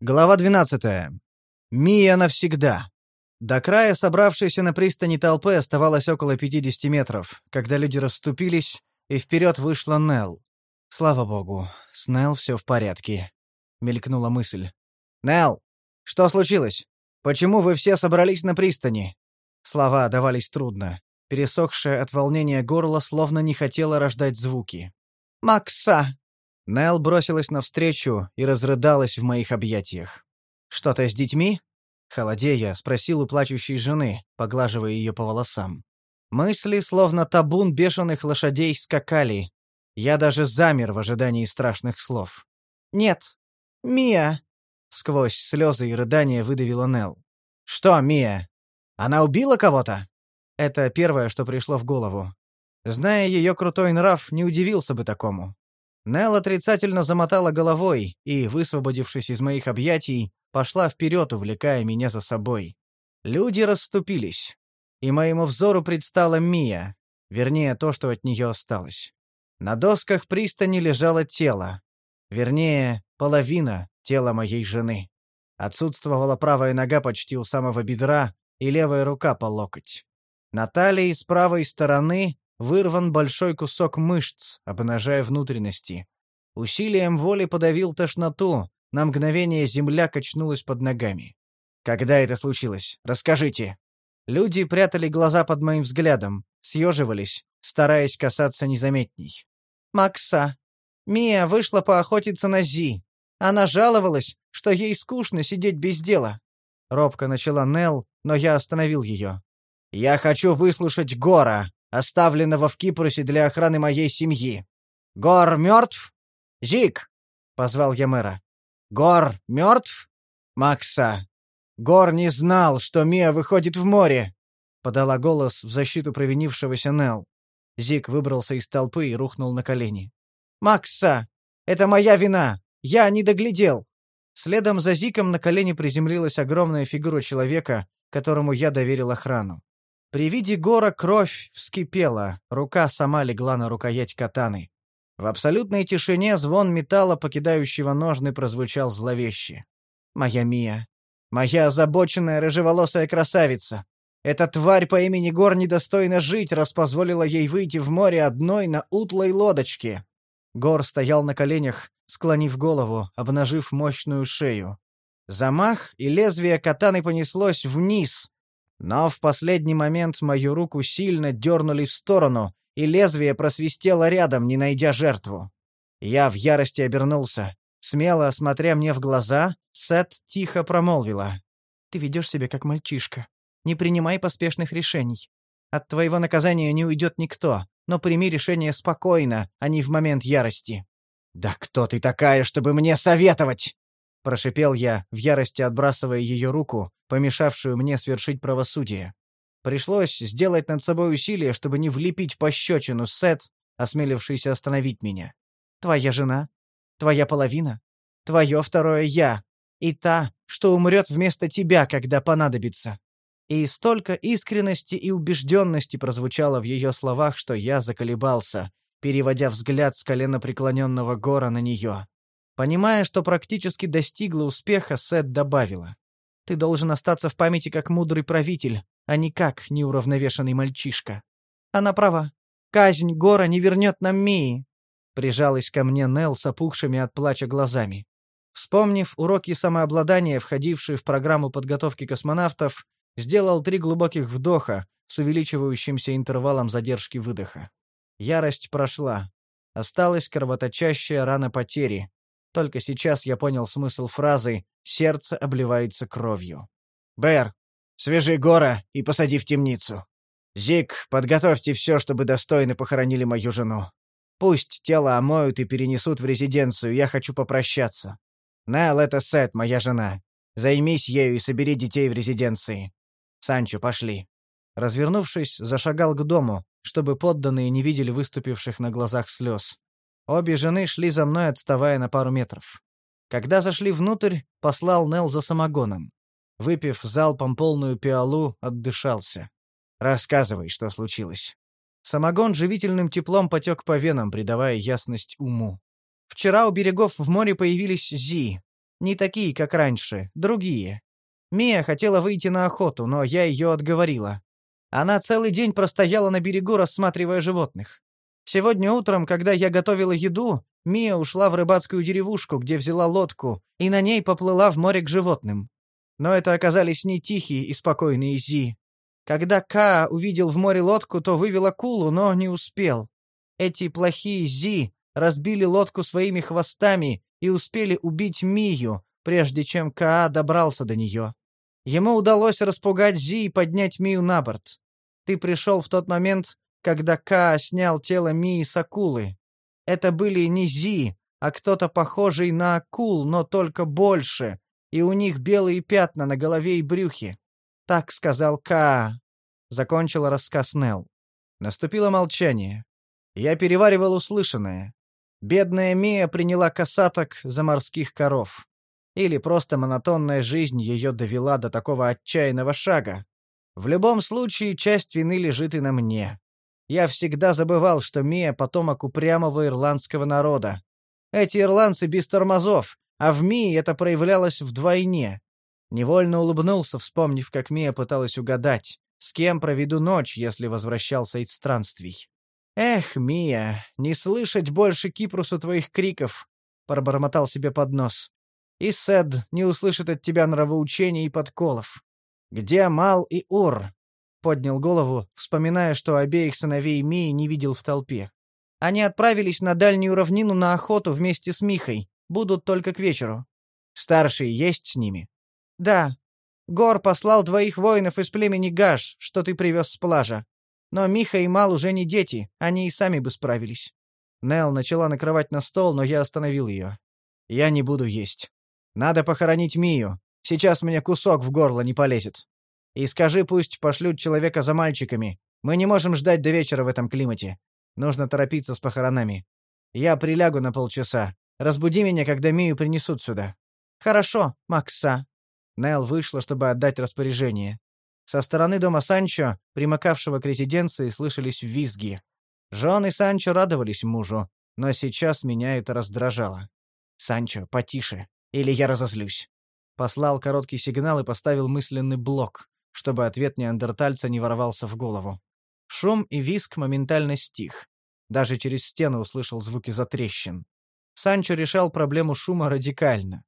Глава 12. Мия навсегда. До края собравшейся на пристани толпы оставалось около 50 метров, когда люди расступились, и вперед вышла Нелл. «Слава богу, с Нелл все в порядке», — мелькнула мысль. «Нелл, что случилось? Почему вы все собрались на пристани?» Слова давались трудно. Пересохшее от волнения горло словно не хотело рождать звуки. «Макса!» Нел бросилась навстречу и разрыдалась в моих объятиях. «Что-то с детьми?» Холодея спросил у плачущей жены, поглаживая ее по волосам. Мысли, словно табун бешеных лошадей, скакали. Я даже замер в ожидании страшных слов. «Нет, Мия!» Сквозь слезы и рыдания выдавила Нел. «Что, Мия? Она убила кого-то?» Это первое, что пришло в голову. Зная ее крутой нрав, не удивился бы такому. Нел отрицательно замотала головой и, высвободившись из моих объятий, пошла вперед, увлекая меня за собой. Люди расступились, и моему взору предстала Мия, вернее, то, что от нее осталось. На досках пристани лежало тело, вернее, половина тела моей жены. Отсутствовала правая нога почти у самого бедра и левая рука по локоть. На талии с правой стороны Вырван большой кусок мышц, обнажая внутренности. Усилием воли подавил тошноту, на мгновение земля качнулась под ногами. «Когда это случилось? Расскажите!» Люди прятали глаза под моим взглядом, съеживались, стараясь касаться незаметней. «Макса! Мия вышла поохотиться на Зи. Она жаловалась, что ей скучно сидеть без дела». Робко начала Нел, но я остановил ее. «Я хочу выслушать Гора, оставленного в Кипрусе для охраны моей семьи. Гор мертв? Зик, позвал я мэра. Гор мертв? Макса. Гор не знал, что Мия выходит в море, подала голос в защиту провинившегося Нел. Зик выбрался из толпы и рухнул на колени. Макса, это моя вина. Я не доглядел. Следом за Зиком на колени приземлилась огромная фигура человека, которому я доверил охрану. При виде гора кровь вскипела, рука сама легла на рукоять катаны. В абсолютной тишине звон металла, покидающего ножны, прозвучал зловеще. «Моя Мия! Моя озабоченная рыжеволосая красавица! Эта тварь по имени Гор недостойна жить, раз позволила ей выйти в море одной на утлой лодочке!» Гор стоял на коленях, склонив голову, обнажив мощную шею. Замах, и лезвие катаны понеслось вниз, но в последний момент мою руку сильно дернули в сторону, и лезвие просвистело рядом, не найдя жертву. Я в ярости обернулся. Смело смотря мне в глаза, Сет тихо промолвила. «Ты ведешь себя как мальчишка. Не принимай поспешных решений. От твоего наказания не уйдет никто, но прими решение спокойно, а не в момент ярости». «Да кто ты такая, чтобы мне советовать?» — прошипел я, в ярости отбрасывая ее руку, помешавшую мне свершить правосудие. Пришлось сделать над собой усилие, чтобы не влепить пощечину Сет, осмелившийся остановить меня. «Твоя жена? Твоя половина? Твое второе «я» и та, что умрет вместо тебя, когда понадобится». И столько искренности и убежденности прозвучало в ее словах, что я заколебался, переводя взгляд с колена преклоненного гора на нее. Понимая, что практически достигла успеха, Сет добавила. «Ты должен остаться в памяти как мудрый правитель, а не как неуравновешенный мальчишка. Она права. Казнь Гора не вернет нам Мии». Прижалась ко мне Нел с опухшими от плача глазами. Вспомнив уроки самообладания, входившие в программу подготовки космонавтов, сделал три глубоких вдоха с увеличивающимся интервалом задержки выдоха. Ярость прошла. Осталась кровоточащая рана потери, только сейчас я понял смысл фразы «сердце обливается кровью». «Бэр, свяжи Гора и посади в темницу. Зик, подготовьте все, чтобы достойно похоронили мою жену. Пусть тело омоют и перенесут в резиденцию, я хочу попрощаться. Нел, это Сет, моя жена. Займись ею и собери детей в резиденции. Санчо, пошли». Развернувшись, зашагал к дому, чтобы подданные не видели выступивших на глазах слез. Обе жены шли за мной, отставая на пару метров. Когда зашли внутрь, послал Нел за самогоном. Выпив залпом полную пиалу, отдышался. «Рассказывай, что случилось». Самогон живительным теплом потек по венам, придавая ясность уму. Вчера у берегов в море появились Зи. Не такие, как раньше, другие. Мия хотела выйти на охоту, но я ее отговорила. Она целый день простояла на берегу, рассматривая животных. Сегодня утром, когда я готовила еду, Мия ушла в рыбацкую деревушку, где взяла лодку, и на ней поплыла в море к животным. Но это оказались не тихие и спокойные Зи. Когда Ка увидел в море лодку, то вывел акулу, но не успел. Эти плохие Зи разбили лодку своими хвостами и успели убить Мию, прежде чем Каа добрался до нее. Ему удалось распугать Зи и поднять Мию на борт. Ты пришел в тот момент, когда Каа снял тело Мии с акулы. Это были не Зи, а кто-то похожий на акул, но только больше, и у них белые пятна на голове и брюхе. Так сказал Каа. Закончила рассказ Нел. Наступило молчание. Я переваривал услышанное. Бедная Мия приняла касаток за морских коров. Или просто монотонная жизнь ее довела до такого отчаянного шага. В любом случае, часть вины лежит и на мне. Я всегда забывал, что Мия — потомок упрямого ирландского народа. Эти ирландцы без тормозов, а в Мии это проявлялось вдвойне. Невольно улыбнулся, вспомнив, как Мия пыталась угадать, с кем проведу ночь, если возвращался из странствий. «Эх, Мия, не слышать больше Кипрусу твоих криков!» — пробормотал себе под нос. «И Сед не услышит от тебя нравоучений и подколов. Где Мал и Ур?» — поднял голову, вспоминая, что обеих сыновей Мии не видел в толпе. «Они отправились на дальнюю равнину на охоту вместе с Михой. Будут только к вечеру. Старшие есть с ними?» «Да. Гор послал двоих воинов из племени Гаш, что ты привез с плажа. Но Миха и Мал уже не дети, они и сами бы справились. Нел начала накрывать на стол, но я остановил ее. Я не буду есть. Надо похоронить Мию. Сейчас мне кусок в горло не полезет. И скажи, пусть пошлют человека за мальчиками. Мы не можем ждать до вечера в этом климате. Нужно торопиться с похоронами. Я прилягу на полчаса. Разбуди меня, когда Мию принесут сюда. Хорошо, Макса. Нел вышла, чтобы отдать распоряжение. Со стороны дома Санчо, примыкавшего к резиденции, слышались визги. Жены Санчо радовались мужу, но сейчас меня это раздражало. «Санчо, потише, или я разозлюсь». Послал короткий сигнал и поставил мысленный блок, чтобы ответ неандертальца не ворвался в голову. Шум и визг моментально стих. Даже через стену услышал звуки затрещин. Санчо решал проблему шума радикально.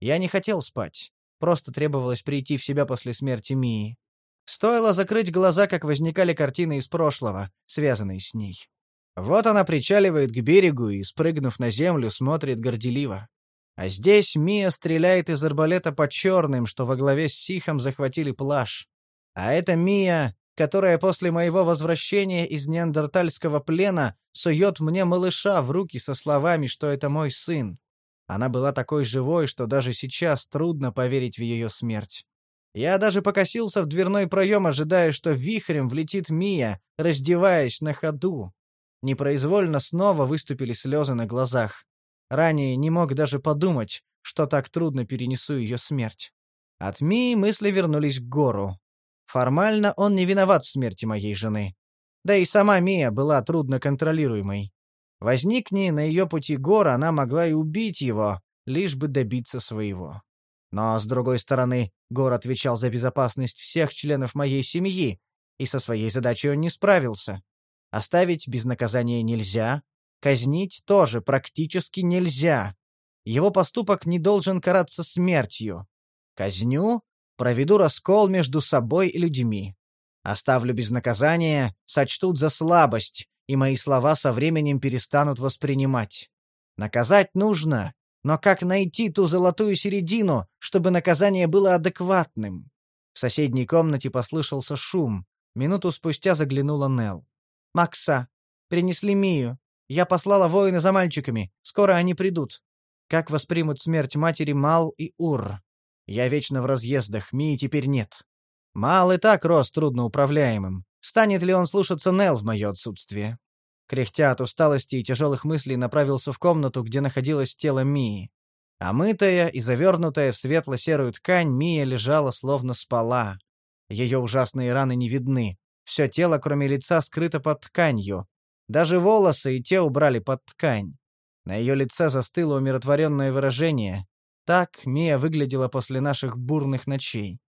Я не хотел спать. Просто требовалось прийти в себя после смерти Мии. Стоило закрыть глаза, как возникали картины из прошлого, связанные с ней. Вот она причаливает к берегу и, спрыгнув на землю, смотрит горделиво. А здесь Мия стреляет из арбалета по черным, что во главе с Сихом захватили плаж. А это Мия, которая после моего возвращения из неандертальского плена сует мне малыша в руки со словами, что это мой сын. Она была такой живой, что даже сейчас трудно поверить в ее смерть. Я даже покосился в дверной проем, ожидая, что вихрем влетит Мия, раздеваясь на ходу. Непроизвольно снова выступили слезы на глазах. Ранее не мог даже подумать, что так трудно перенесу ее смерть. От Мии мысли вернулись к Гору. Формально он не виноват в смерти моей жены. Да и сама Мия была трудно контролируемой. Возникни на ее пути Гор, она могла и убить его, лишь бы добиться своего. Но, с другой стороны, Гор отвечал за безопасность всех членов моей семьи, и со своей задачей он не справился. Оставить без наказания нельзя, казнить тоже практически нельзя. Его поступок не должен караться смертью. Казню, проведу раскол между собой и людьми. Оставлю без наказания, сочтут за слабость, и мои слова со временем перестанут воспринимать. Наказать нужно, но как найти ту золотую середину, чтобы наказание было адекватным? В соседней комнате послышался шум. Минуту спустя заглянула Нел. «Макса, принесли Мию. Я послала воина за мальчиками. Скоро они придут. Как воспримут смерть матери Мал и Ур? Я вечно в разъездах, Мии теперь нет. Мал и так рос трудноуправляемым. Станет ли он слушаться Нел в мое отсутствие? Кряхтя от усталости и тяжелых мыслей направился в комнату, где находилось тело Мии. Омытая и завернутая в светло-серую ткань, Мия лежала, словно спала. Ее ужасные раны не видны. Все тело, кроме лица, скрыто под тканью. Даже волосы и те убрали под ткань. На ее лице застыло умиротворенное выражение. Так Мия выглядела после наших бурных ночей.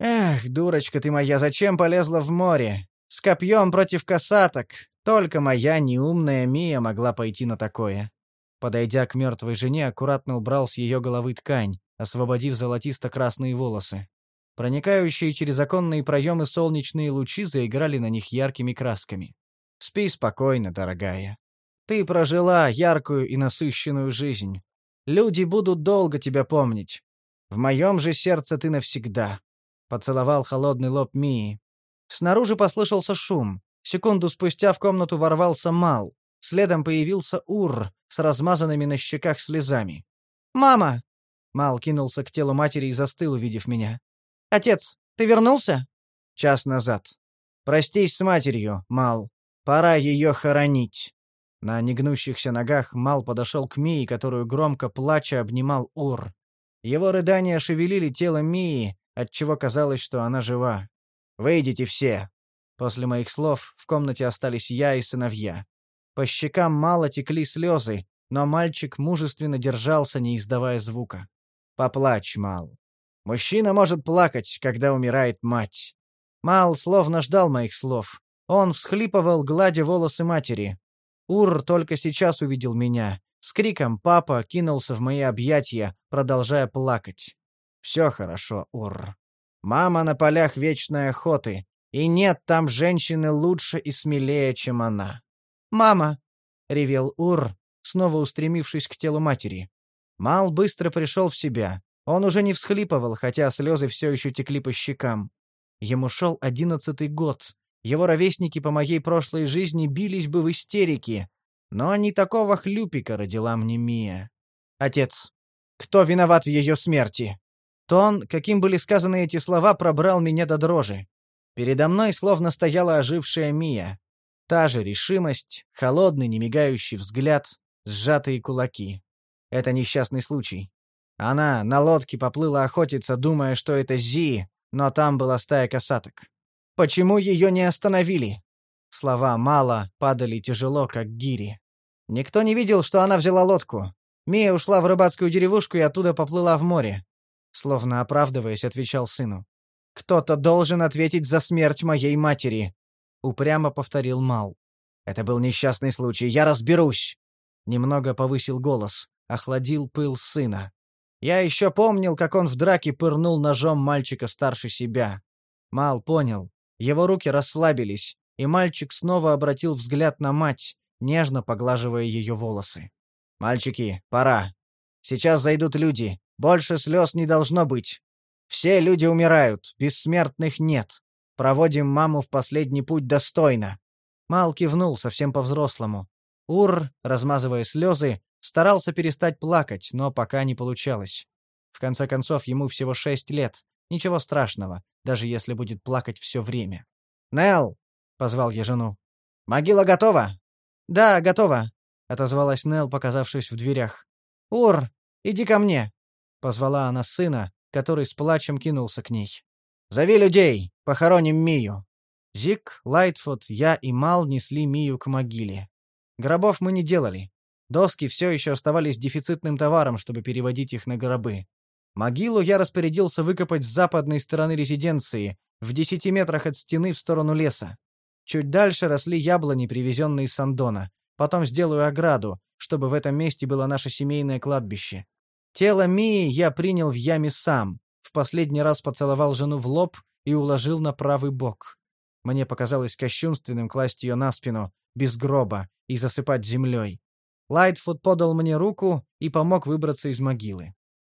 «Эх, дурочка ты моя, зачем полезла в море? С копьем против касаток. Только моя неумная Мия могла пойти на такое». Подойдя к мертвой жене, аккуратно убрал с ее головы ткань, освободив золотисто-красные волосы. Проникающие через оконные проемы солнечные лучи заиграли на них яркими красками. «Спи спокойно, дорогая. Ты прожила яркую и насыщенную жизнь. Люди будут долго тебя помнить. В моем же сердце ты навсегда». Поцеловал холодный лоб Мии. Снаружи послышался шум. Секунду спустя в комнату ворвался Мал. Следом появился Ур с размазанными на щеках слезами. «Мама!» Мал кинулся к телу матери и застыл, увидев меня. «Отец, ты вернулся?» «Час назад. Простись с матерью, Мал. Пора ее хоронить». На негнущихся ногах Мал подошел к Мии, которую громко плача обнимал Ур. Его рыдания шевелили тело Мии, отчего казалось, что она жива. «Выйдите все!» После моих слов в комнате остались я и сыновья. По щекам мало текли слезы, но мальчик мужественно держался, не издавая звука. «Поплачь, Мал. Мужчина может плакать, когда умирает мать». Мал словно ждал моих слов. Он всхлипывал, гладя волосы матери. Ур только сейчас увидел меня. С криком «Папа!» кинулся в мои объятия, продолжая плакать. «Все хорошо, Ур. Мама на полях вечной охоты, и нет там женщины лучше и смелее, чем она. «Мама!» — ревел Ур, снова устремившись к телу матери. Мал быстро пришел в себя. Он уже не всхлипывал, хотя слезы все еще текли по щекам. Ему шел одиннадцатый год. Его ровесники по моей прошлой жизни бились бы в истерике. Но не такого хлюпика родила мне Мия. Отец, кто виноват в ее смерти? Тон, каким были сказаны эти слова, пробрал меня до дрожи. Передо мной словно стояла ожившая Мия. Та же решимость, холодный, немигающий взгляд, сжатые кулаки. Это несчастный случай. Она на лодке поплыла охотиться, думая, что это Зи, но там была стая касаток. Почему ее не остановили? Слова мало падали тяжело, как гири. Никто не видел, что она взяла лодку. Мия ушла в рыбацкую деревушку и оттуда поплыла в море. Словно оправдываясь, отвечал сыну. «Кто-то должен ответить за смерть моей матери упрямо повторил Мал. Это был несчастный случай, я разберусь. Немного повысил голос, охладил пыл сына. Я еще помнил, как он в драке пырнул ножом мальчика старше себя. Мал понял. Его руки расслабились, и мальчик снова обратил взгляд на мать, нежно поглаживая ее волосы. «Мальчики, пора. Сейчас зайдут люди. Больше слез не должно быть. Все люди умирают, бессмертных нет. Проводим маму в последний путь достойно». Мал кивнул совсем по-взрослому. Ур, размазывая слезы, старался перестать плакать, но пока не получалось. В конце концов, ему всего шесть лет. Ничего страшного, даже если будет плакать все время. «Нелл!» — позвал я жену. «Могила готова?» «Да, готова», — отозвалась Нелл, показавшись в дверях. «Ур, иди ко мне!» — позвала она сына, который с плачем кинулся к ней. «Зови людей! Похороним Мию!» Зик, Лайтфуд, я и Мал несли Мию к могиле. Гробов мы не делали. Доски все еще оставались дефицитным товаром, чтобы переводить их на гробы. Могилу я распорядился выкопать с западной стороны резиденции, в десяти метрах от стены в сторону леса. Чуть дальше росли яблони, привезенные с Андона. Потом сделаю ограду, чтобы в этом месте было наше семейное кладбище. Тело Мии я принял в яме сам, в последний раз поцеловал жену в лоб и уложил на правый бок. Мне показалось кощунственным класть ее на спину, без гроба, и засыпать землей. Лайтфуд подал мне руку и помог выбраться из могилы.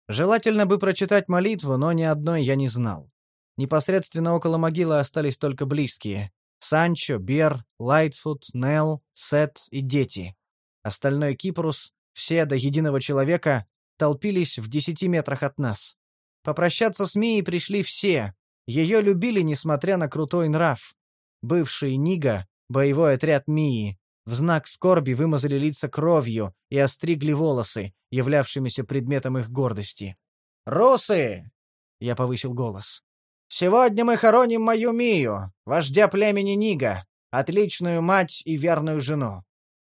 Желательно бы прочитать молитву, но ни одной я не знал. Непосредственно около могилы остались только близкие. Санчо, Бер, Лайтфуд, Нелл, Сет и дети. Остальной Кипрус, все до единого человека, толпились в десяти метрах от нас. Попрощаться с Мией пришли все. Ее любили, несмотря на крутой нрав. Бывший Нига, боевой отряд Мии, в знак скорби вымазали лица кровью и остригли волосы, являвшимися предметом их гордости. «Русы!» — я повысил голос. «Сегодня мы хороним мою Мию, вождя племени Нига, отличную мать и верную жену.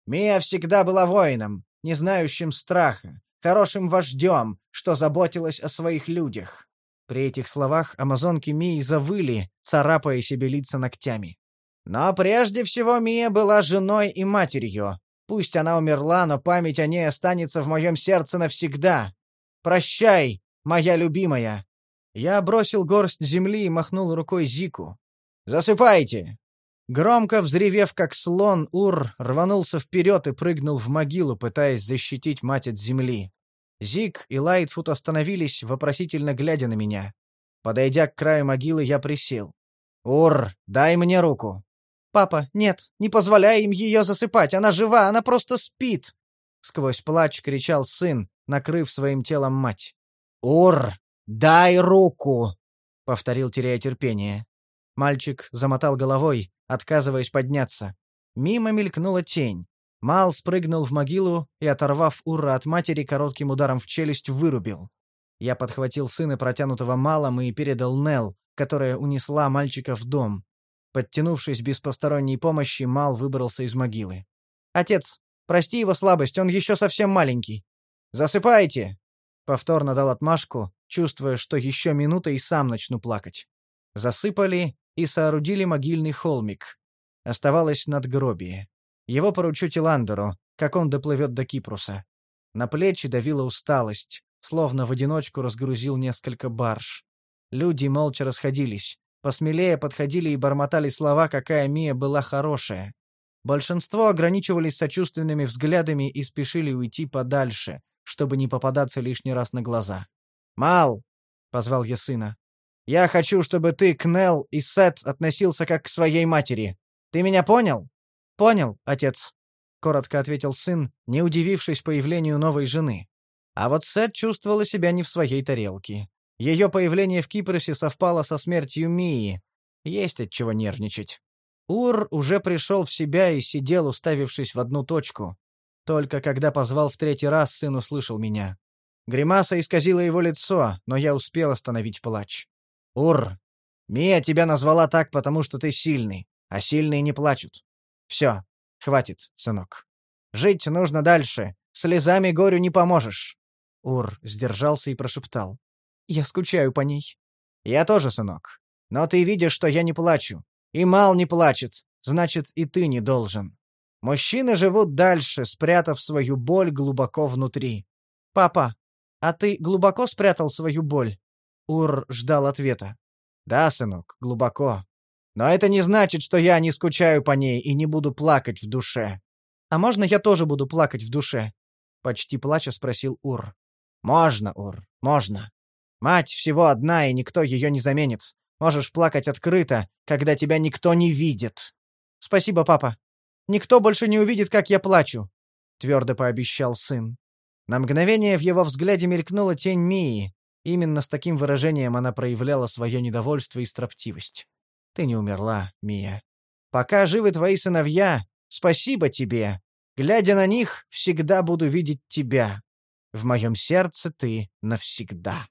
Мия всегда была воином, не знающим страха, хорошим вождем, что заботилась о своих людях». При этих словах амазонки Мии завыли, царапая себе лица ногтями. «Но прежде всего Мия была женой и матерью. Пусть она умерла, но память о ней останется в моем сердце навсегда. Прощай, моя любимая!» Я бросил горсть земли и махнул рукой Зику. «Засыпайте!» Громко взревев, как слон, Ур рванулся вперед и прыгнул в могилу, пытаясь защитить мать от земли. Зик и Лайтфут остановились, вопросительно глядя на меня. Подойдя к краю могилы, я присел. «Ур, дай мне руку!» «Папа, нет, не позволяй им ее засыпать, она жива, она просто спит!» Сквозь плач кричал сын, накрыв своим телом мать. «Ур, дай руку!» — повторил, теряя терпение. Мальчик замотал головой, отказываясь подняться. Мимо мелькнула тень. Мал спрыгнул в могилу и, оторвав Ура от матери, коротким ударом в челюсть вырубил. Я подхватил сына протянутого Малом и передал Нел, которая унесла мальчика в дом. Подтянувшись без посторонней помощи, Мал выбрался из могилы. «Отец, прости его слабость, он еще совсем маленький». «Засыпайте!» Повторно дал отмашку, чувствуя, что еще минута и сам начну плакать. Засыпали и соорудили могильный холмик. Оставалось надгробие. Его поручу Тиландеру, как он доплывет до Кипруса. На плечи давила усталость, словно в одиночку разгрузил несколько барж. Люди молча расходились. Посмелее подходили и бормотали слова, какая Мия была хорошая. Большинство ограничивались сочувственными взглядами и спешили уйти подальше, чтобы не попадаться лишний раз на глаза. «Мал!» — позвал я сына. «Я хочу, чтобы ты к Нел и Сет относился как к своей матери. Ты меня понял?» «Понял, отец», — коротко ответил сын, не удивившись появлению новой жены. А вот Сет чувствовала себя не в своей тарелке. Ее появление в Кипрусе совпало со смертью Мии. Есть от чего нервничать. Ур уже пришел в себя и сидел, уставившись в одну точку. Только когда позвал в третий раз, сын услышал меня. Гримаса исказила его лицо, но я успел остановить плач. «Ур, Мия тебя назвала так, потому что ты сильный, а сильные не плачут. Все, хватит, сынок. Жить нужно дальше, слезами горю не поможешь». Ур сдержался и прошептал. Я скучаю по ней. Я тоже, сынок. Но ты видишь, что я не плачу. И Мал не плачет. Значит, и ты не должен. Мужчины живут дальше, спрятав свою боль глубоко внутри. Папа, а ты глубоко спрятал свою боль? Ур ждал ответа. Да, сынок, глубоко. Но это не значит, что я не скучаю по ней и не буду плакать в душе. А можно я тоже буду плакать в душе? Почти плача спросил Ур. Можно, Ур, можно. Мать всего одна, и никто ее не заменит. Можешь плакать открыто, когда тебя никто не видит. Спасибо, папа. Никто больше не увидит, как я плачу, твердо пообещал сын. На мгновение в его взгляде мелькнула тень Мии. Именно с таким выражением она проявляла свое недовольство и строптивость. Ты не умерла, Мия. Пока живы твои сыновья, спасибо тебе. Глядя на них, всегда буду видеть тебя. В моем сердце ты навсегда.